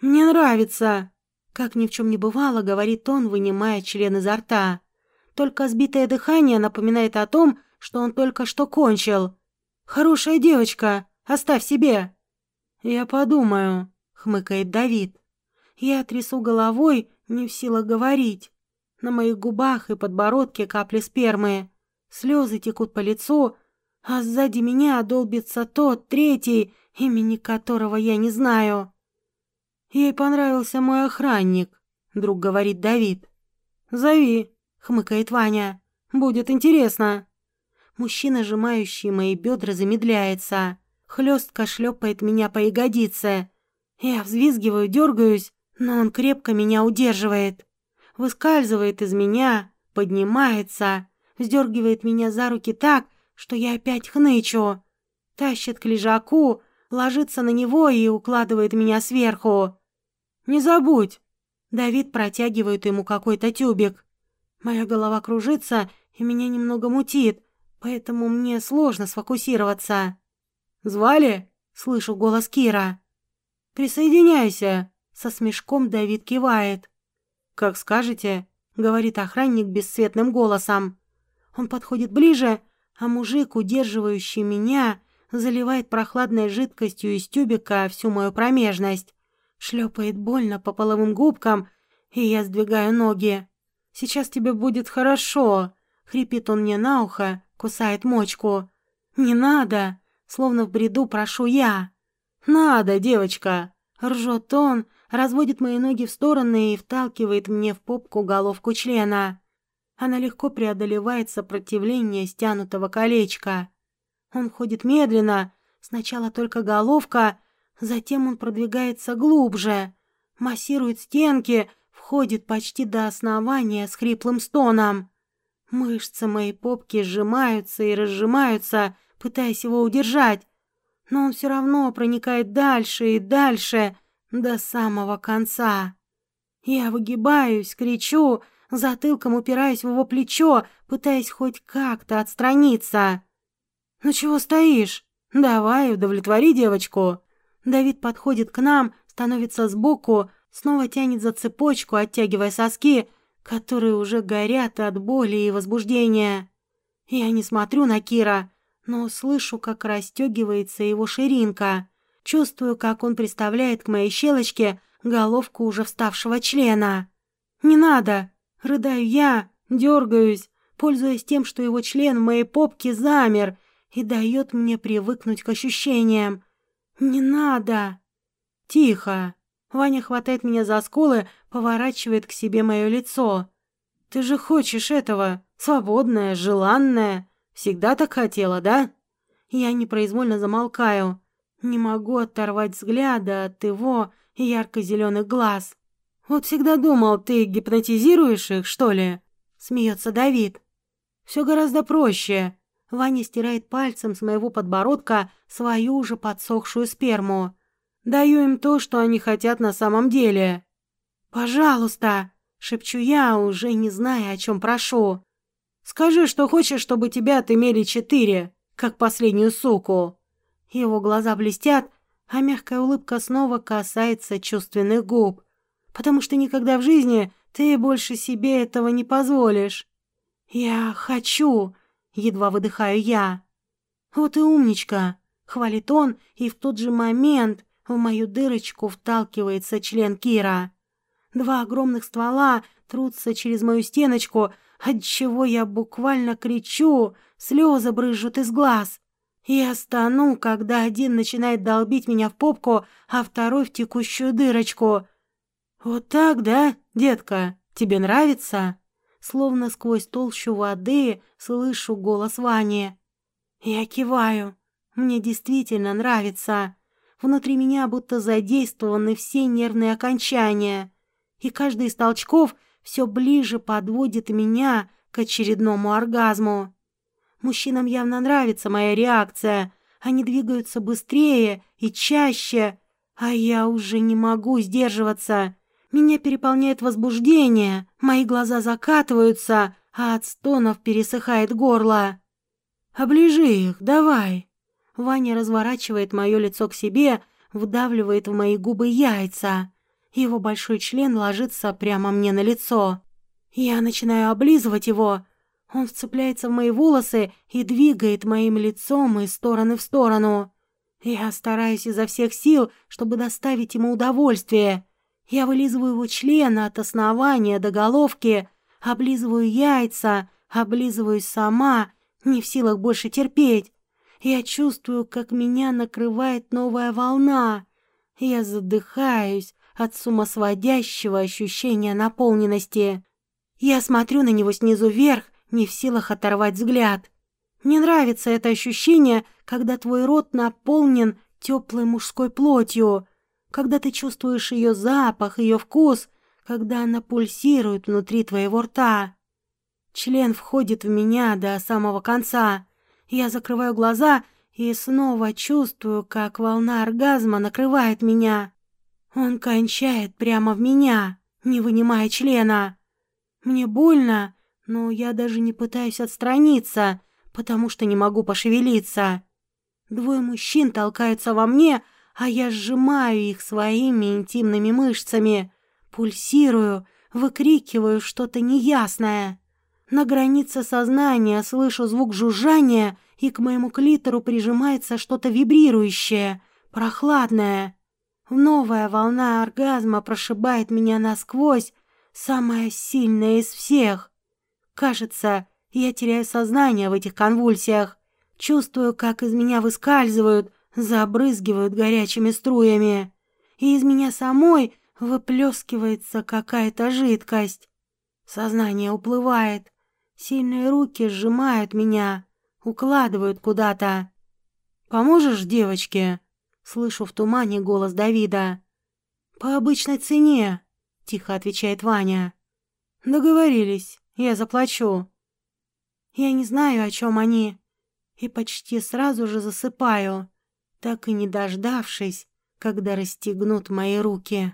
«Мне нравится!» Как ни в чем не бывало, говорит он, вынимая член изо рта. Только сбитое дыхание напоминает о том, что он только что кончил. «Хорошая девочка, оставь себе!» «Я подумаю», — хмыкает Давид. Я трясу головой, не в силах говорить. На моих губах и подбородке капли спермы. Слезы текут по лицу, а сзади меня долбится тот, третий, имени которого я не знаю. Ей понравился мой охранник, друг говорит Давид. Зови, хмыкает Ваня. Будет интересно. Мужчина, сжимающий мои бедра, замедляется. Хлестко шлепает меня по ягодице. Я взвизгиваю, дергаюсь, но он крепко меня удерживает. Выскальзывает из меня, поднимается, вздергивает меня за руки так, что я опять хнычу. Тащит к лежаку, ложится на него и укладывает меня сверху. «Не забудь!» Давид протягивает ему какой-то тюбик. Моя голова кружится и меня немного мутит, поэтому мне сложно сфокусироваться. «Звали?» — слышу голос Кира. «Присоединяйся!» — со смешком Давид кивает. «Как скажете», — говорит охранник бесцветным голосом. Он подходит ближе, а мужик, удерживающий меня, заливает прохладной жидкостью из тюбика всю мою промежность шлепает больно по половым губкам, и я сдвигаю ноги. «Сейчас тебе будет хорошо», — хрипит он мне на ухо, кусает мочку. «Не надо», — словно в бреду прошу я. «Надо, девочка», — ржет он, разводит мои ноги в стороны и вталкивает мне в попку головку члена. Она легко преодолевает сопротивление стянутого колечка. Он ходит медленно, сначала только головка, Затем он продвигается глубже, массирует стенки, входит почти до основания с хриплым стоном. Мышцы моей попки сжимаются и разжимаются, пытаясь его удержать, но он все равно проникает дальше и дальше, до самого конца. Я выгибаюсь, кричу, затылком упираюсь в его плечо, пытаясь хоть как-то отстраниться. «Ну чего стоишь? Давай, удовлетвори девочку!» Давид подходит к нам, становится сбоку, снова тянет за цепочку, оттягивая соски, которые уже горят от боли и возбуждения. Я не смотрю на Кира, но слышу, как расстегивается его ширинка. Чувствую, как он приставляет к моей щелочке головку уже вставшего члена. «Не надо!» — рыдаю я, дергаюсь, пользуясь тем, что его член в моей попке замер и дает мне привыкнуть к ощущениям. «Не надо!» «Тихо!» Ваня хватает меня за скулы, поворачивает к себе мое лицо. «Ты же хочешь этого, свободная, желанная. Всегда так хотела, да?» Я непроизвольно замолкаю. Не могу оторвать взгляда от его ярко-зеленых глаз. «Вот всегда думал, ты гипнотизируешь их, что ли?» Смеется Давид. «Все гораздо проще. Ваня стирает пальцем с моего подбородка свою уже подсохшую сперму. Даю им то, что они хотят на самом деле. «Пожалуйста!» — шепчу я, уже не зная, о чем прошу. «Скажи, что хочешь, чтобы тебя отымели четыре, как последнюю суку». Его глаза блестят, а мягкая улыбка снова касается чувственных губ. «Потому что никогда в жизни ты больше себе этого не позволишь». «Я хочу!» Едва выдыхаю я. «Вот и умничка!» — хвалит он, и в тот же момент в мою дырочку вталкивается член Кира. Два огромных ствола трутся через мою стеночку, отчего я буквально кричу, слезы брызжут из глаз. Я стану, когда один начинает долбить меня в попку, а второй в текущую дырочку. «Вот так, да, детка? Тебе нравится?» Словно сквозь толщу воды слышу голос Вани. Я киваю. Мне действительно нравится. Внутри меня будто задействованы все нервные окончания. И каждый из толчков все ближе подводит меня к очередному оргазму. Мужчинам явно нравится моя реакция. Они двигаются быстрее и чаще, а я уже не могу сдерживаться. Меня переполняет возбуждение, мои глаза закатываются, а от стонов пересыхает горло. «Оближи их, давай!» Ваня разворачивает мое лицо к себе, вдавливает в мои губы яйца. Его большой член ложится прямо мне на лицо. Я начинаю облизывать его. Он вцепляется в мои волосы и двигает моим лицом из стороны в сторону. Я стараюсь изо всех сил, чтобы доставить ему удовольствие. Я вылизываю его член от основания до головки, облизываю яйца, облизываюсь сама, не в силах больше терпеть. Я чувствую, как меня накрывает новая волна. Я задыхаюсь от сумасводящего ощущения наполненности. Я смотрю на него снизу вверх, не в силах оторвать взгляд. Мне нравится это ощущение, когда твой рот наполнен теплой мужской плотью, когда ты чувствуешь ее запах, ее вкус, когда она пульсирует внутри твоего рта. Член входит в меня до самого конца. Я закрываю глаза и снова чувствую, как волна оргазма накрывает меня. Он кончает прямо в меня, не вынимая члена. Мне больно, но я даже не пытаюсь отстраниться, потому что не могу пошевелиться. Двое мужчин толкаются во мне, а я сжимаю их своими интимными мышцами, пульсирую, выкрикиваю что-то неясное. На границе сознания слышу звук жужжания, и к моему клитору прижимается что-то вибрирующее, прохладное. Новая волна оргазма прошибает меня насквозь, самая сильная из всех. Кажется, я теряю сознание в этих конвульсиях. Чувствую, как из меня выскальзывают, забрызгивают горячими струями. И из меня самой выплескивается какая-то жидкость. Сознание уплывает. Сильные руки сжимают меня, укладывают куда-то. «Поможешь девочке?» Слышу в тумане голос Давида. «По обычной цене», — тихо отвечает Ваня. «Договорились, я заплачу». Я не знаю, о чем они, и почти сразу же засыпаю, так и не дождавшись, когда расстегнут мои руки.